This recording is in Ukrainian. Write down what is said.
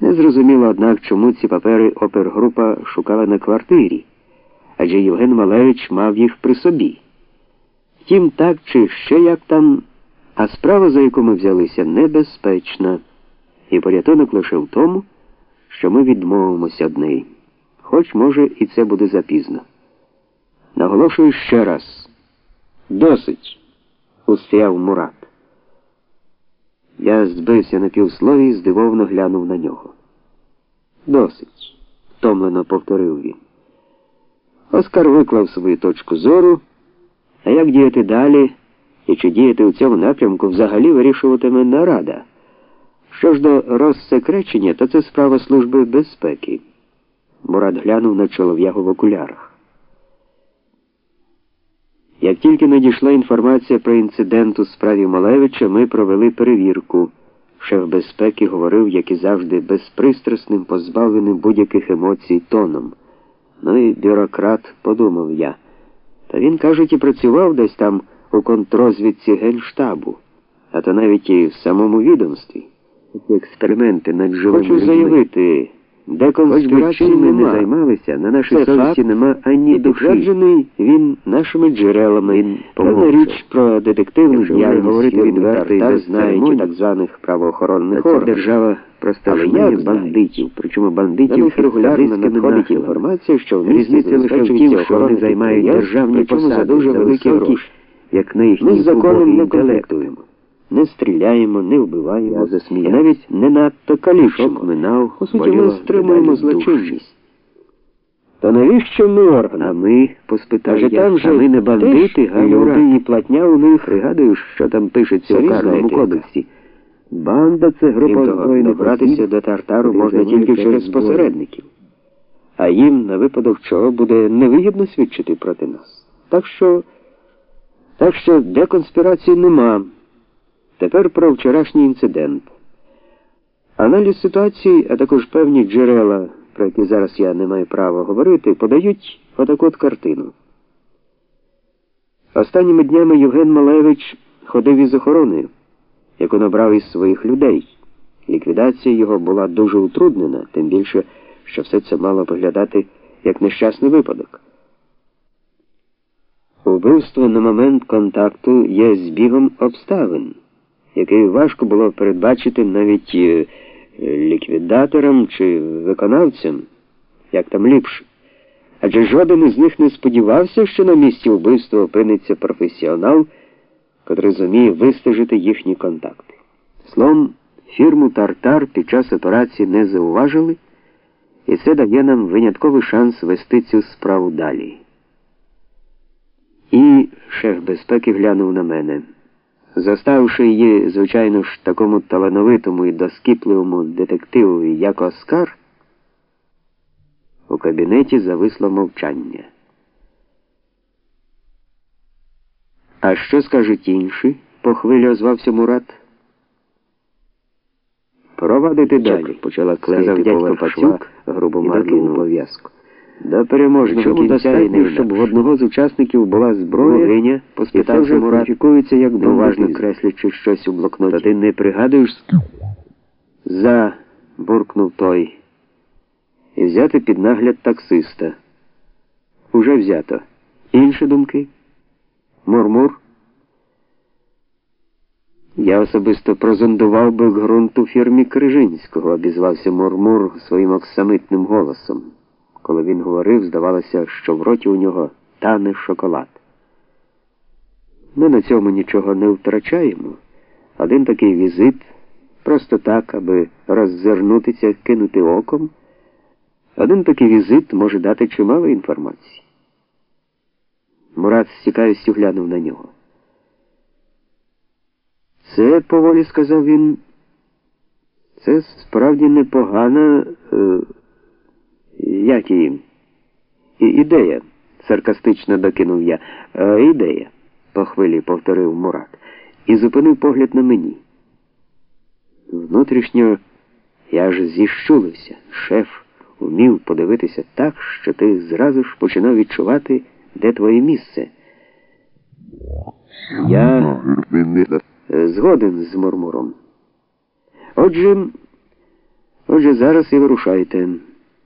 Не зрозуміло, однак, чому ці папери опергрупа шукала на квартирі, адже Євген Малевич мав їх при собі. Втім, так чи ще як там, а справа, за яку ми взялися, небезпечна, і порятунок лише в тому, що ми відмовимося від неї. Хоч, може, і це буде запізно. Наголошую ще раз. Досить, устояв Мурат. Я збився на півслові і здивовано глянув на нього. Досить, втомлено повторив він. Оскар виклав свою точку зору, а як діяти далі і чи діяти у цьому напрямку взагалі вирішуватиме нарада. Що ж до розсекречення, то це справа Служби безпеки. Мурат глянув на чолов'ягу в окулярах. Як тільки надійшла інформація про інцидент у справі Малевича, ми провели перевірку. Шеф безпеки говорив, як і завжди, безпристрасним, позбавленим будь-яких емоцій тоном. Ну і бюрократ, подумав я. Та він, кажуть, і працював десь там у контрозвідці Генштабу, а то навіть і в самому відомстві. Ці експерименти над живими Хочу заявити. Де конспірації ми не займалися, на нашій Це совісті нема ані підтверджений він нашими джерелами. Певна річ про детективну діяльність говорити відверто і без знають так званих правоохоронних органів. держава просто як бандитів, причому бандитів регулярно надходить інформація, що в місті лише в тім, що вони займають державні посади за дуже великі гроші, як на їхній законом не конфліктуємо не стріляємо, не вбиваємо, засміяв. навіть не надто калічимо. минав, По суті, ми стримуємо злочинність. То навіщо ми орган? А ми, поспитав я, там же ми не бандити, а люди і платня у них. Пригадую, що там пишеться у карному кодексі. Банда це група збройних добратися до тартару можна тільки через посередників. А їм на випадок чого буде невигідно свідчити проти нас. Так що, так що де конспірації нема. Тепер про вчорашній інцидент. Аналіз ситуації, а також певні джерела, про які зараз я не маю права говорити, подають отаку от картину. Останніми днями Євген Малевич ходив із охороною, яку набрав із своїх людей. Ліквідація його була дуже утруднена, тим більше, що все це мало виглядати як нещасний випадок. Убивство на момент контакту є збігом обставин який важко було передбачити навіть е, ліквідаторам чи виконавцям, як там ліпше. Адже жоден із них не сподівався, що на місці вбивства опиниться професіонал, котрий зуміє вистежити їхні контакти. Словом, фірму Тартар під час операції не зауважили, і це дає нам винятковий шанс вести цю справу далі. І шеф безпеки глянув на мене. Заставивши її, звичайно ж, такому талановитому і доскіпливому детективові, як Оскар, у кабінеті зависло мовчання. А що скажуть інші? по хвилі озвався Мурат. Провадити далі, почала клеїти Пацюк, грубо пов'язку. До переможного кінця і не щоб в одного з учасників була зброя, Логиня, поспитався Мурат, як уважно креслячи щось у блокноті. Та ти не пригадуєш? За, буркнув той. І взяти під нагляд таксиста. Уже взято. Інші думки? Мурмур? Я особисто прозондував би ґрунт у фірмі Крижинського, обізвався Мурмур своїм оксамитним голосом. Коли він говорив, здавалося, що в роті у нього тане шоколад. Ми на цьому нічого не втрачаємо. Один такий візит, просто так, аби роззирнутися, кинути оком. Один такий візит може дати чимало інформації. Мурат з цікавістю глянув на нього. Це, поволі сказав він, це справді непогана. Е, як її? Ідея, саркастично докинув я. «Е, ідея, по хвилі повторив Мурат, і зупинив погляд на мені. Внутрішньо я ж зіщулився. Шеф умів подивитися так, що ти зразу ж починав відчувати, де твоє місце. Я згоден з Мурмуром. Отже. Отже, зараз і вирушайте.